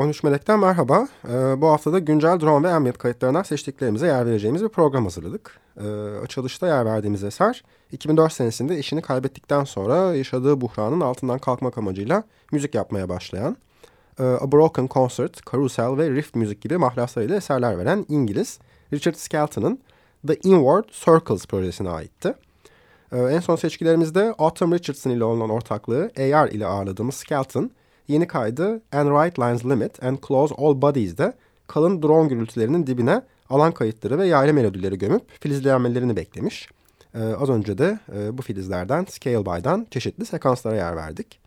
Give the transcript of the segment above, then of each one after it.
13 Melek'ten merhaba. Ee, bu haftada güncel drone ve ambient kayıtlarından seçtiklerimize yer vereceğimiz bir program hazırladık. Ee, açılışta yer verdiğimiz eser 2004 senesinde işini kaybettikten sonra yaşadığı buhranın altından kalkmak amacıyla müzik yapmaya başlayan e, A Broken Concert, Carousel ve Rift müzik gibi mahlaslarıyla eserler veren İngiliz Richard Skelton'ın The Inward Circles projesine aitti. Ee, en son seçkilerimizde Autumn Richardson ile olan ortaklığı AR ile ağırladığımız Skelton, yeni kaydı And Right Lines Limit and Close All Bodies'de kalın drone gürültülerinin dibine alan kayıtları ve yaylı melodileri gömüp filizlenmelerini beklemiş. Ee, az önce de e, bu filizlerden Scale By'dan çeşitli sekanslara yer verdik.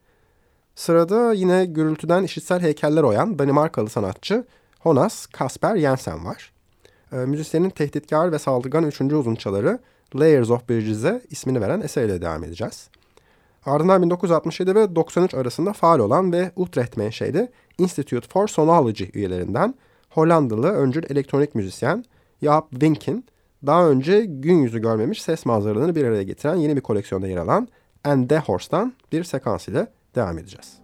Sırada yine gürültüden işitsel heykeller oyan Danimarkalı sanatçı Honas Kasper Jensen var. Ee, müzisyenin tehditkar ve saldırgan üçüncü uzunçaları Layers of Bridges'e ismini veren eserle devam edeceğiz. Ardından 1967 ve 93 arasında faal olan ve Utrecht menşeli Institute for Sonology üyelerinden Hollandalı öncül elektronik müzisyen Jaap Winkin, daha önce gün yüzü görmemiş ses manzaralarını bir araya getiren yeni bir koleksiyonda yer alan And The Horse'dan bir sekans ile devam edeceğiz.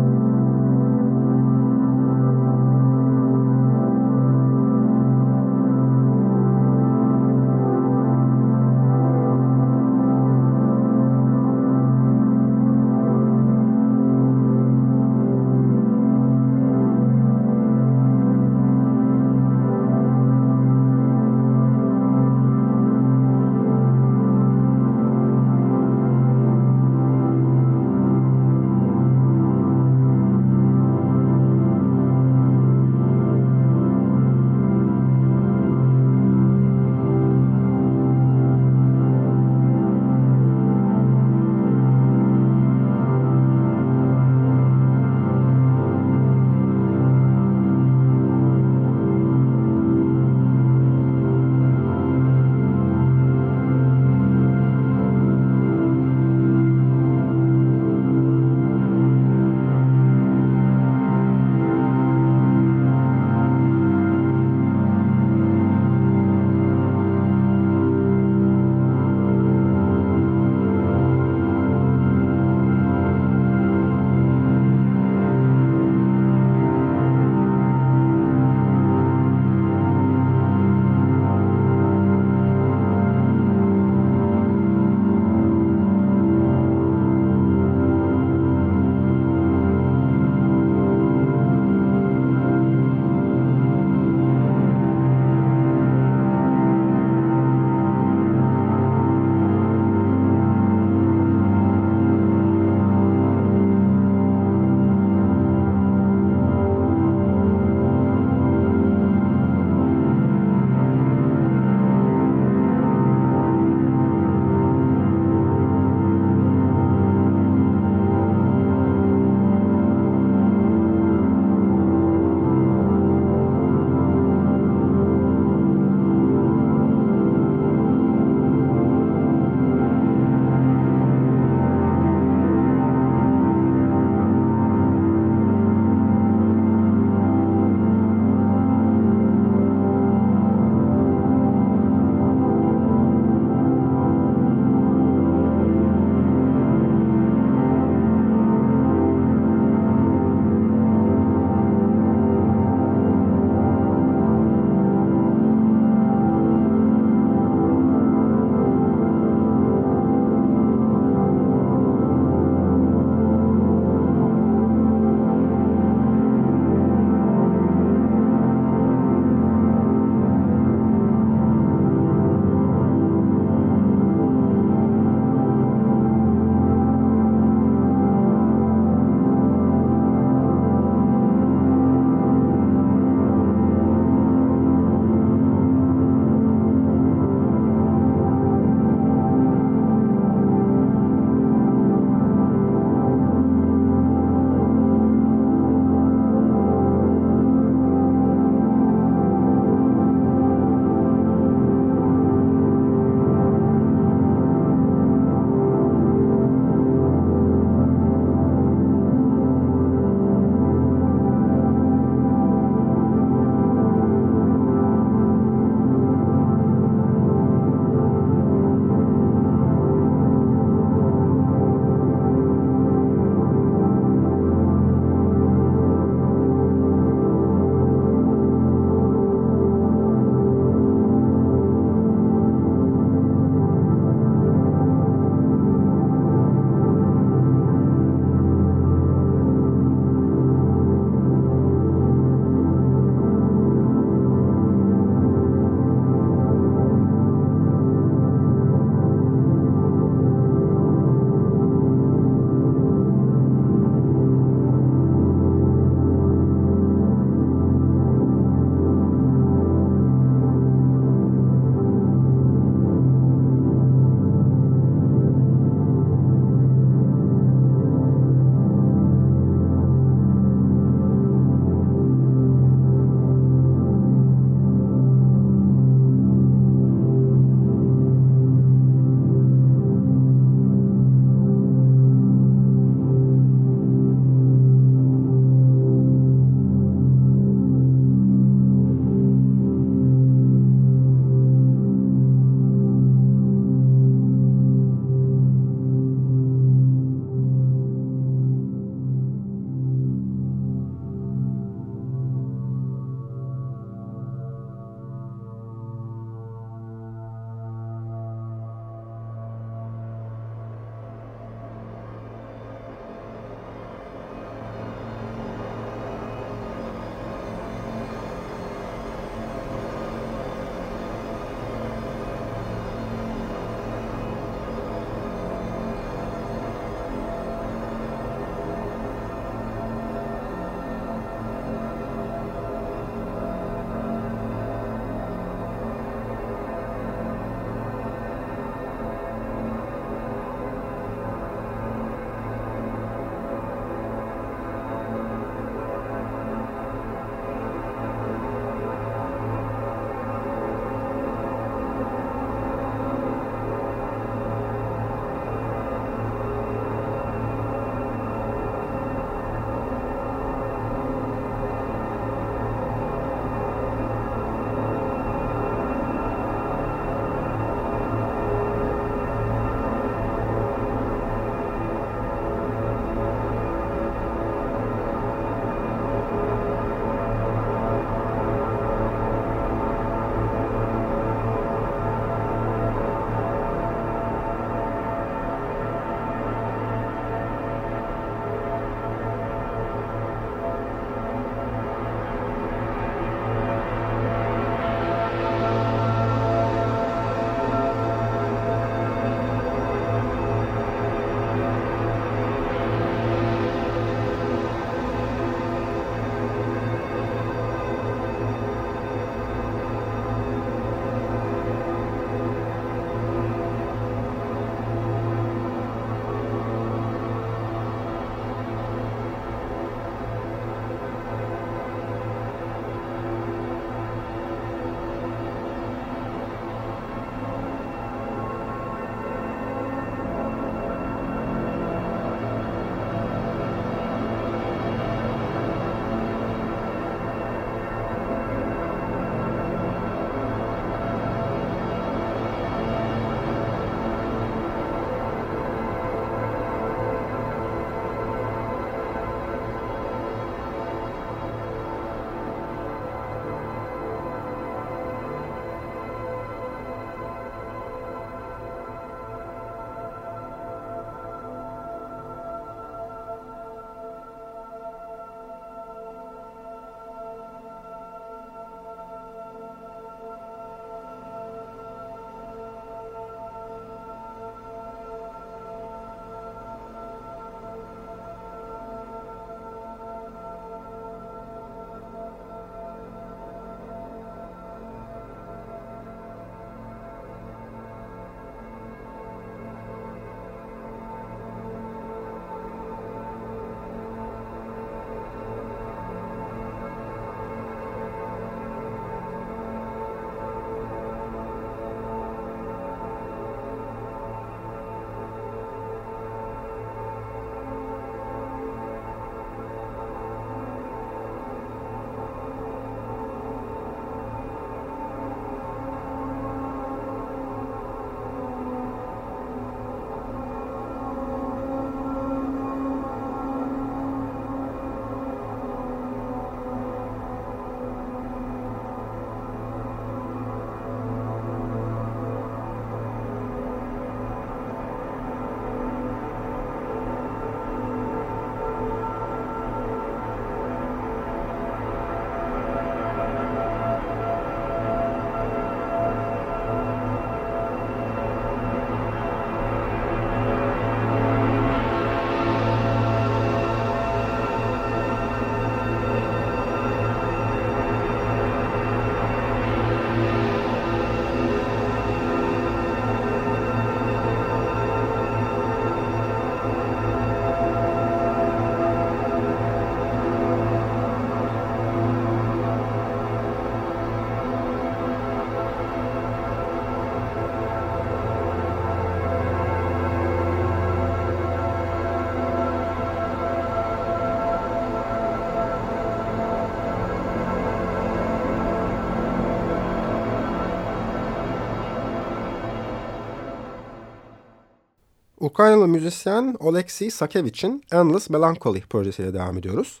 Ukraynalı müzisyen Oleksiy Sakevich'in Endless Melancholy projesiyle devam ediyoruz.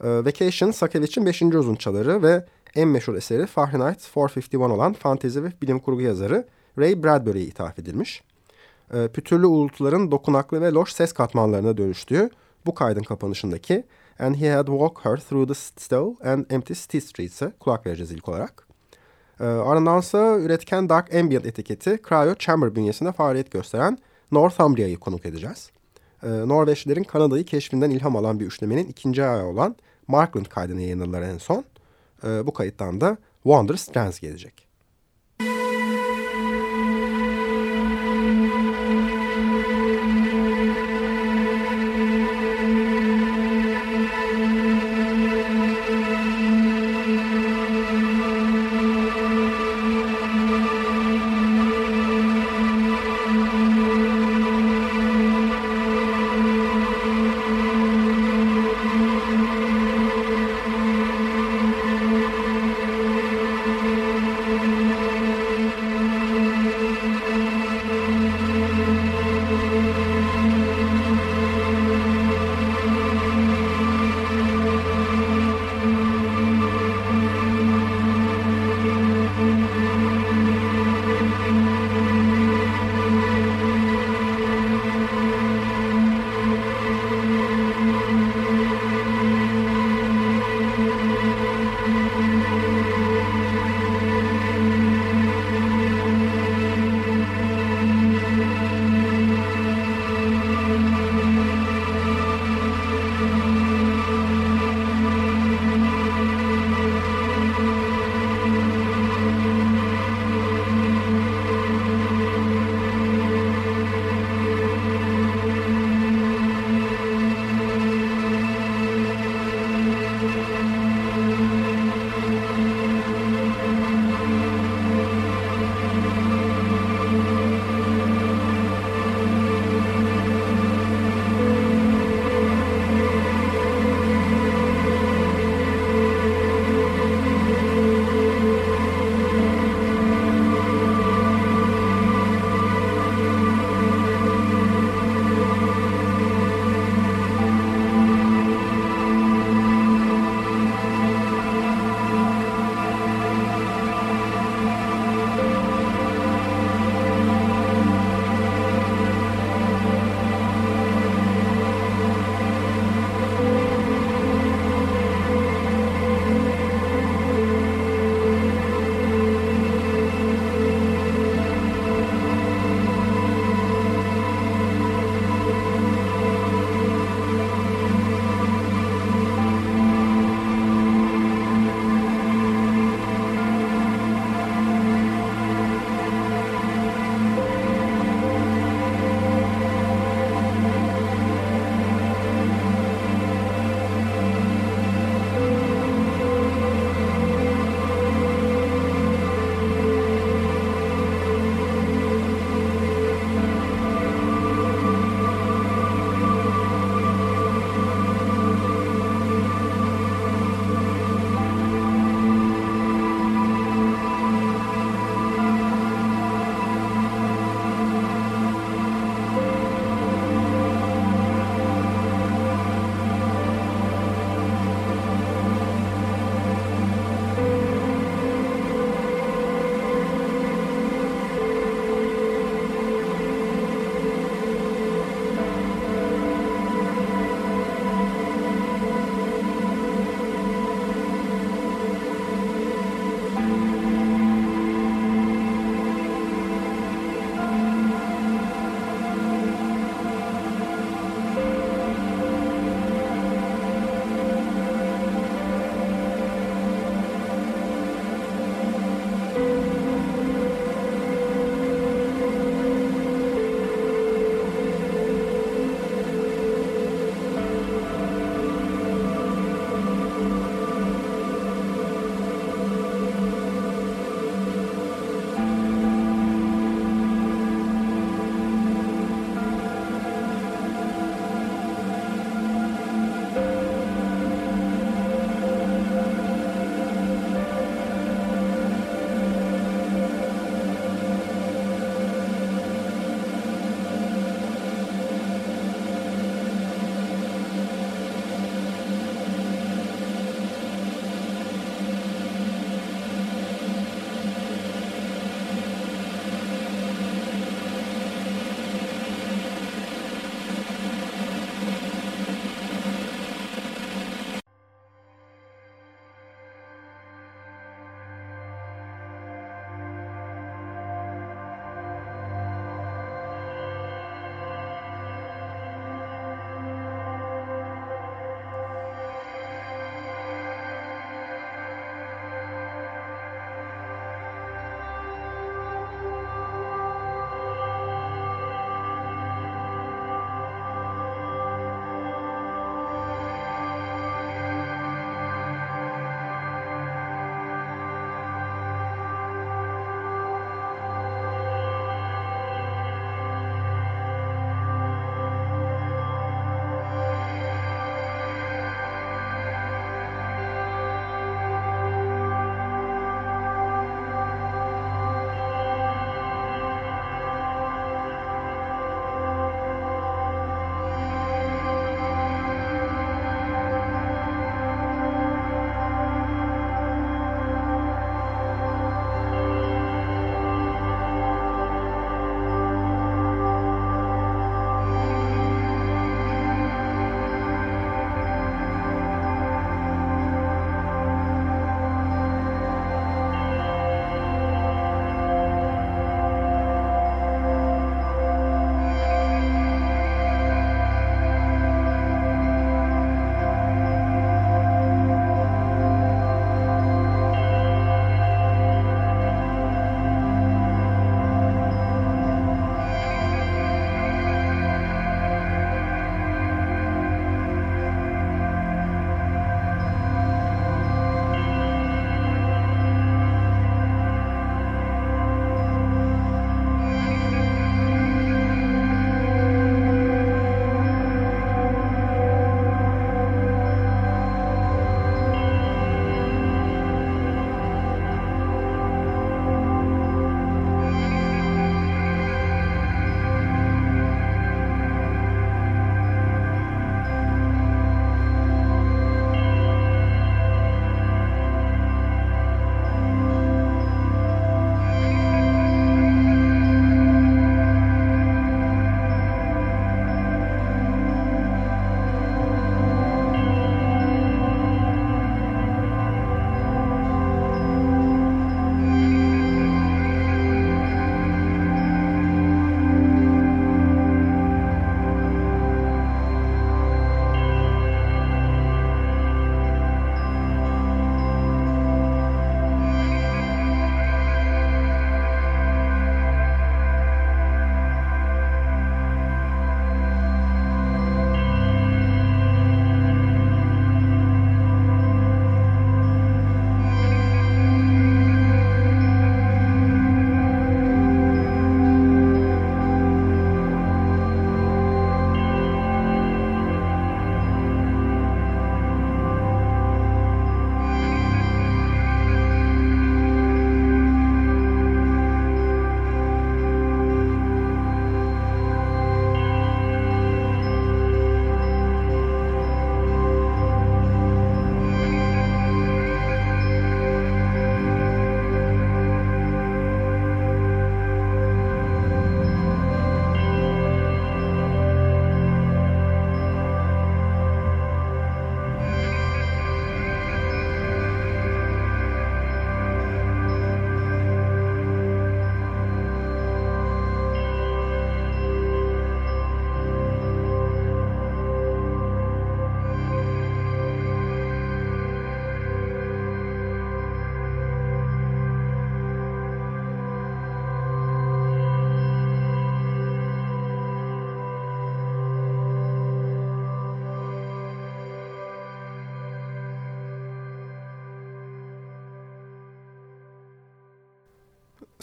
E, Vacation Sakevich'in 5. uzunçaları ve en meşhur eseri Fahrenheit 451 olan fantezi ve bilim kurgu yazarı Ray Bradbury'ye ithaf edilmiş. E, pütürlü uğultuların dokunaklı ve loş ses katmanlarına dönüştüğü bu kaydın kapanışındaki And He Had Walked Her Through the Still and Empty Streets'e kulak vereceğiz ilk olarak. E, ardındansa üretken Dark Ambient etiketi Cryo Chamber bünyesinde faaliyet gösteren Northumbria'yı konuk edeceğiz. E, Norveçlilerin Kanada'yı keşfinden ilham alan bir üçlemenin ikinci ayağı olan Markland kaydını yayınladılar en son. E, bu kayıttan da Wonder Strands gelecek.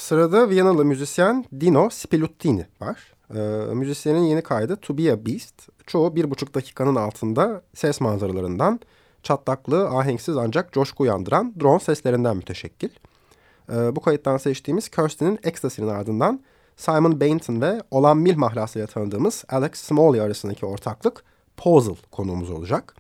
Sırada Viyanalı müzisyen Dino Spiluttini var. Ee, müzisyenin yeni kaydı To Be A Beast. Çoğu bir buçuk dakikanın altında ses manzaralarından çatlaklı, ahenksiz ancak coşku uyandıran drone seslerinden müteşekkil. Ee, bu kayıttan seçtiğimiz Kirsten'in Ecstasy'nin ardından Simon Bainton ve Olan Mil mahlasıyla tanıdığımız Alex Smalley arasındaki ortaklık Puzzle konuğumuz olacak.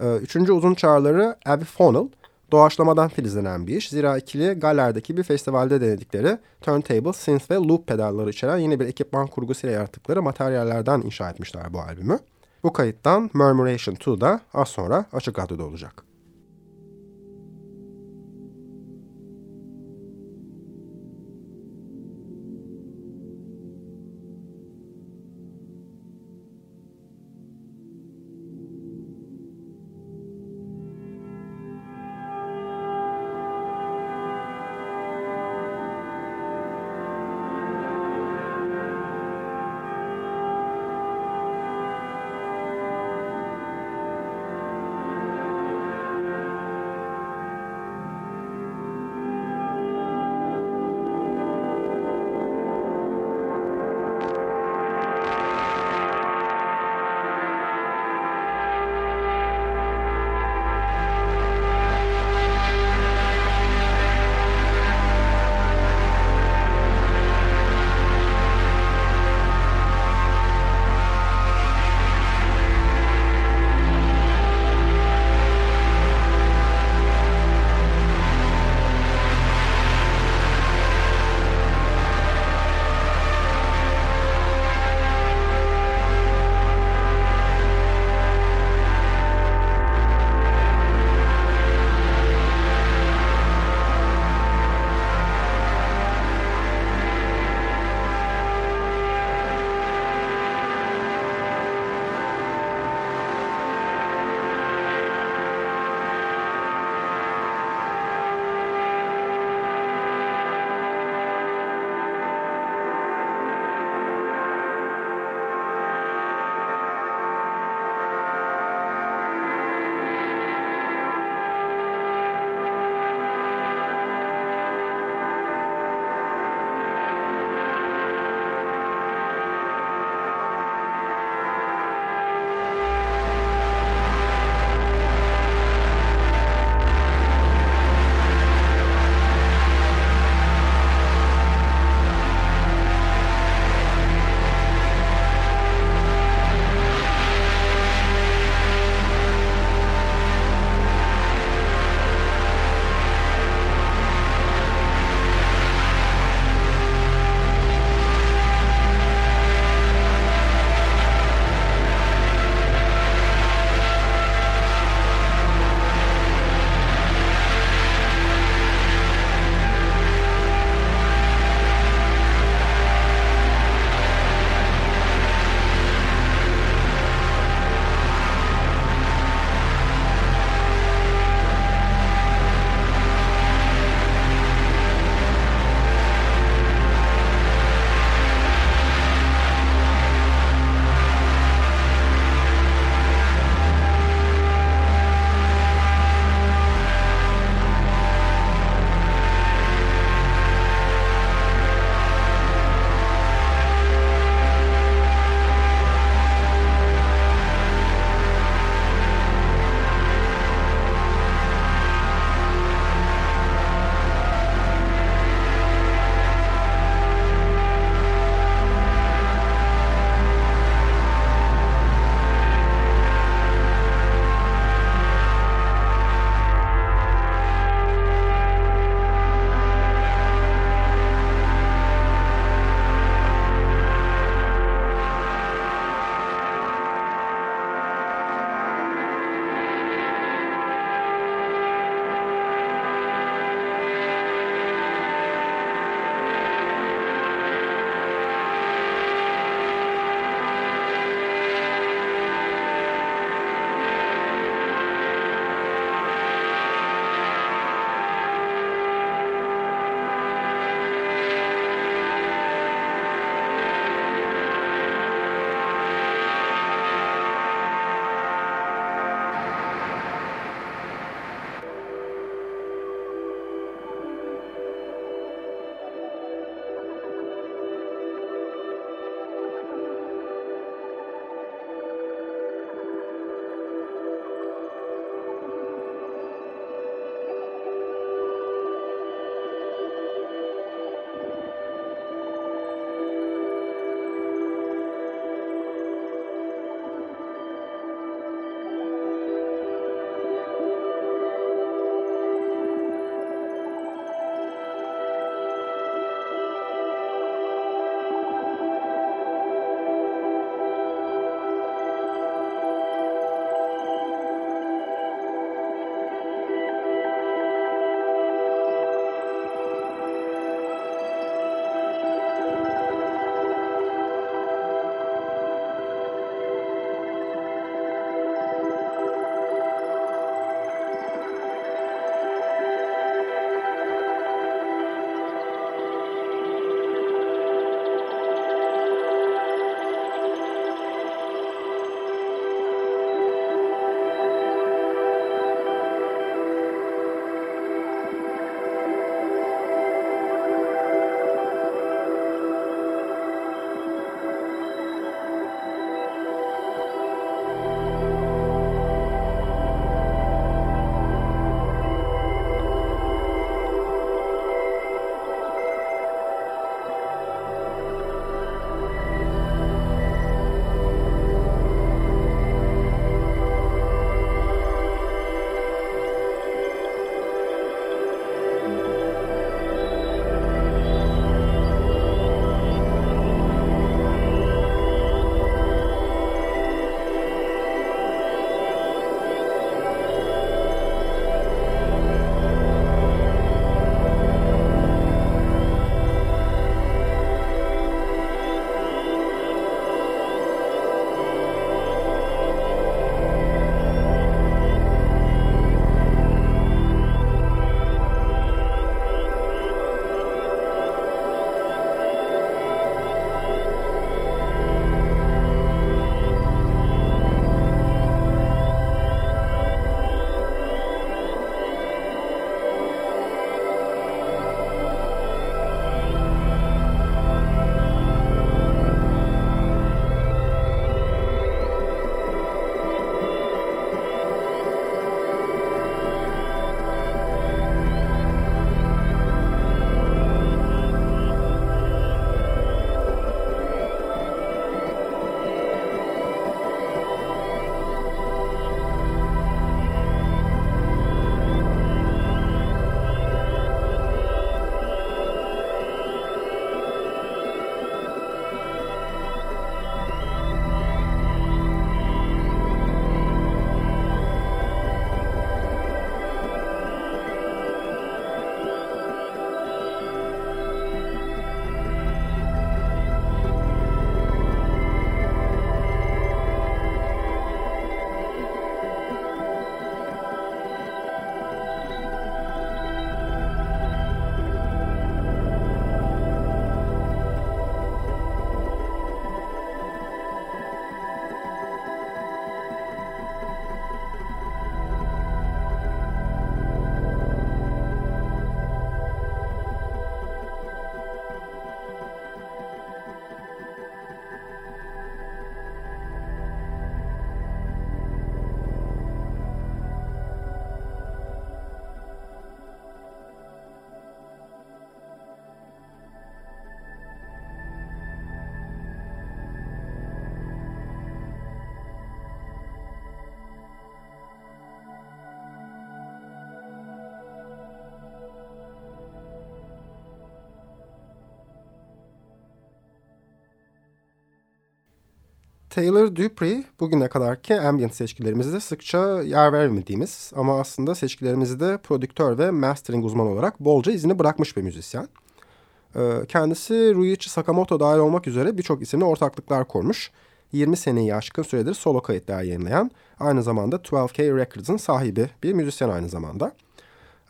Ee, üçüncü uzun çağrıları Avifonal, doğaçlamadan filizlenen bir iş. Zira ikili Galler'deki bir festivalde denedikleri turntable, synth ve loop pedalları içeren yeni bir ekipman kurgusuyla yarattıkları materyallerden inşa etmişler bu albümü. Bu kayıttan Murmuration 2 da az sonra Açık Radyo'da olacak. Taylor Dupree bugüne kadarki ambient seçkilerimizde sıkça yer vermediğimiz ama aslında seçkilerimizde prodüktör ve mastering uzmanı olarak bolca izini bırakmış bir müzisyen. Ee, kendisi Ruichi Sakamoto dahil olmak üzere birçok isimle ortaklıklar kurmuş. 20 seneyi aşkın süredir solo kayıtlar yayınlayan, aynı zamanda 12K Records'ın sahibi bir müzisyen aynı zamanda.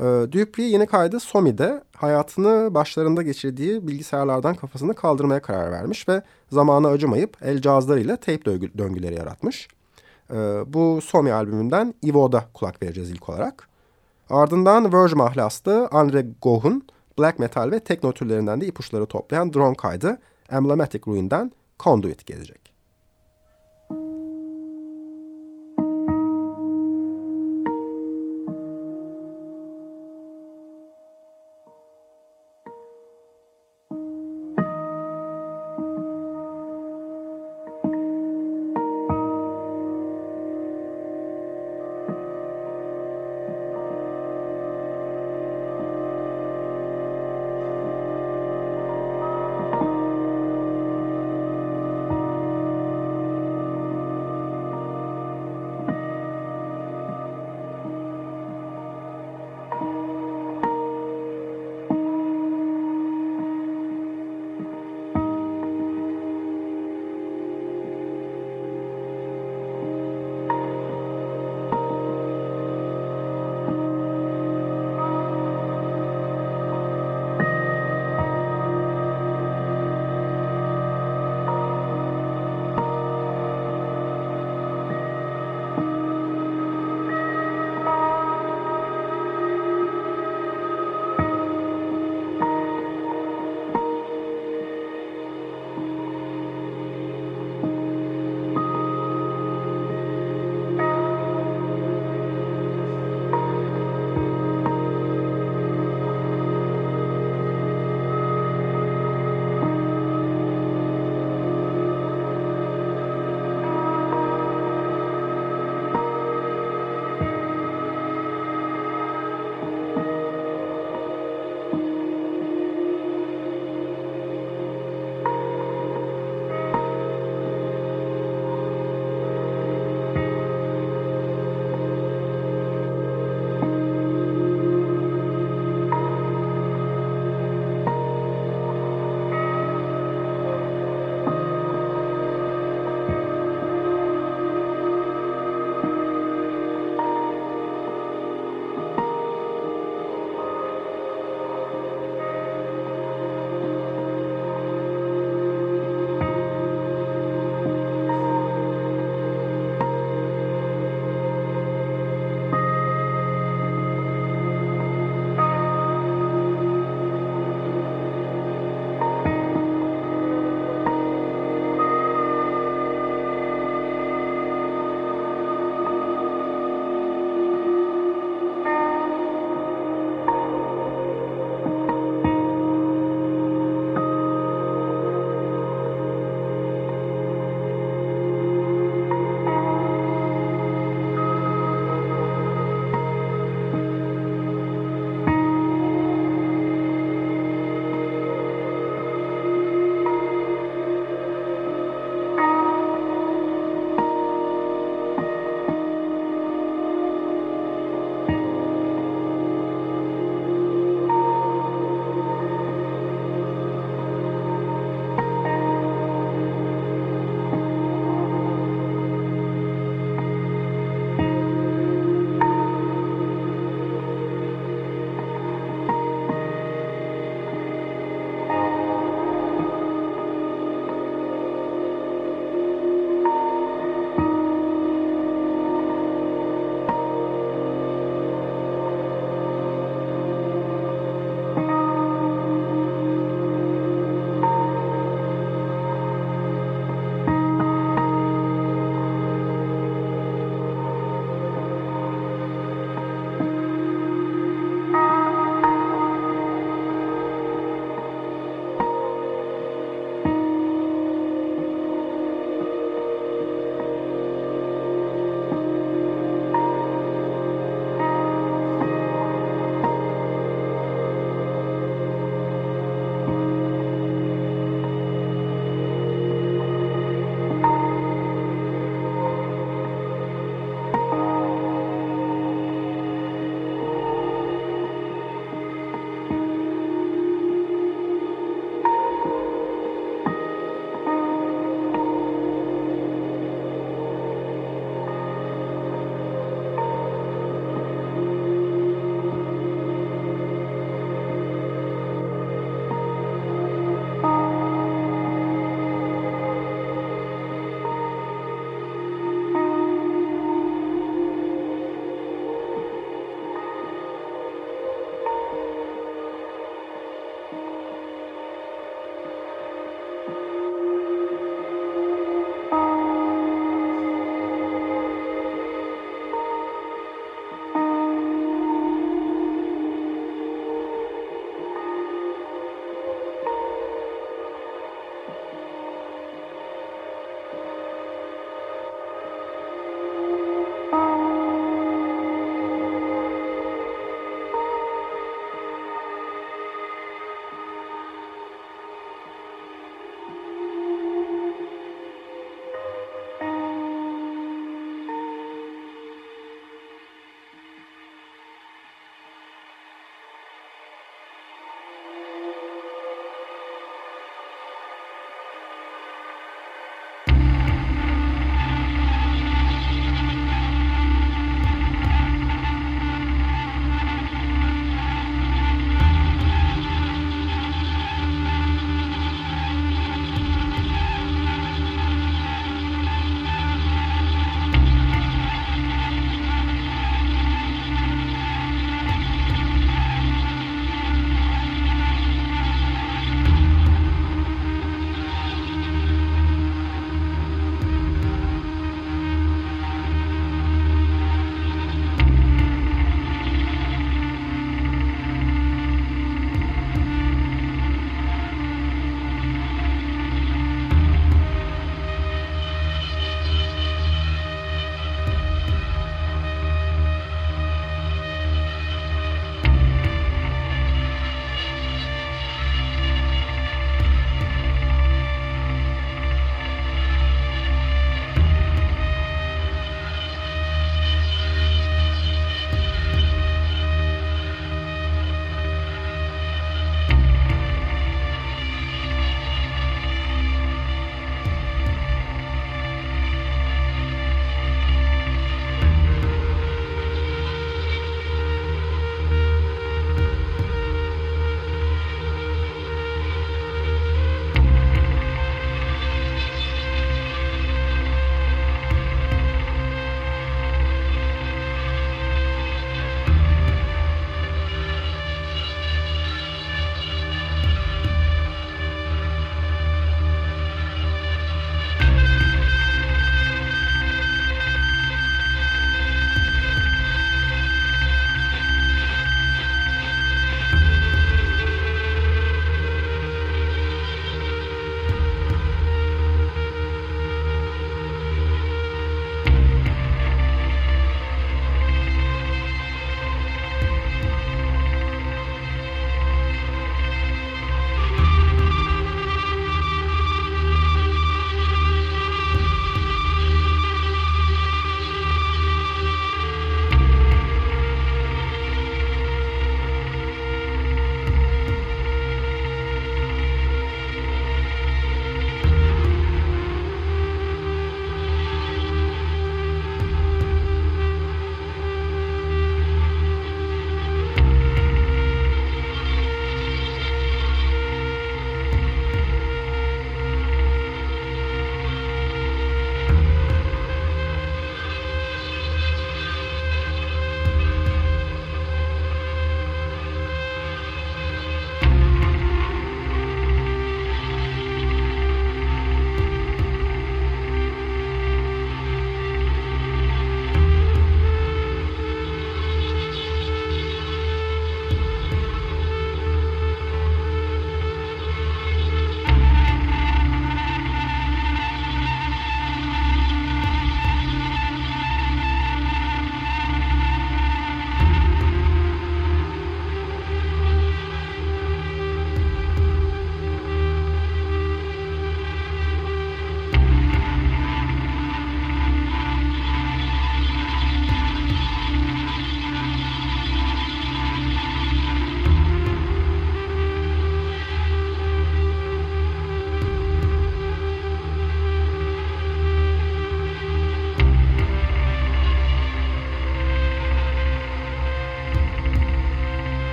Ee, Dupree yeni kaydı Somi'de hayatını başlarında geçirdiği bilgisayarlardan kafasını kaldırmaya karar vermiş ve zamanı acımayıp el cihazlarıyla tape döngüleri yaratmış. Ee, bu Somi albümünden Evo'da kulak vereceğiz ilk olarak. Ardından Verge mahlaslı Andre Goh'un black metal ve tekno türlerinden de ipuçları toplayan drone kaydı Emblematic Ruin'den Conduit gelecek.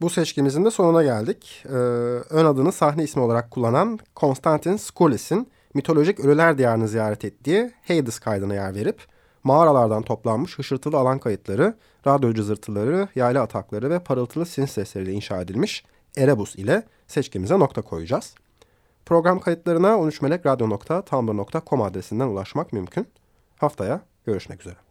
Bu seçkimizin de sonuna geldik. Ee, ön adını sahne ismi olarak kullanan Konstantin Skulis'in mitolojik ölüler diyarını ziyaret ettiği Hades kaydına yer verip mağaralardan toplanmış hışırtılı alan kayıtları, radyo cızırtıları, yaylı atakları ve parıltılı sin sesleriyle inşa edilmiş Erebus ile seçkimize nokta koyacağız. Program kayıtlarına 13melekradyo.tumblr.com adresinden ulaşmak mümkün. Haftaya görüşmek üzere.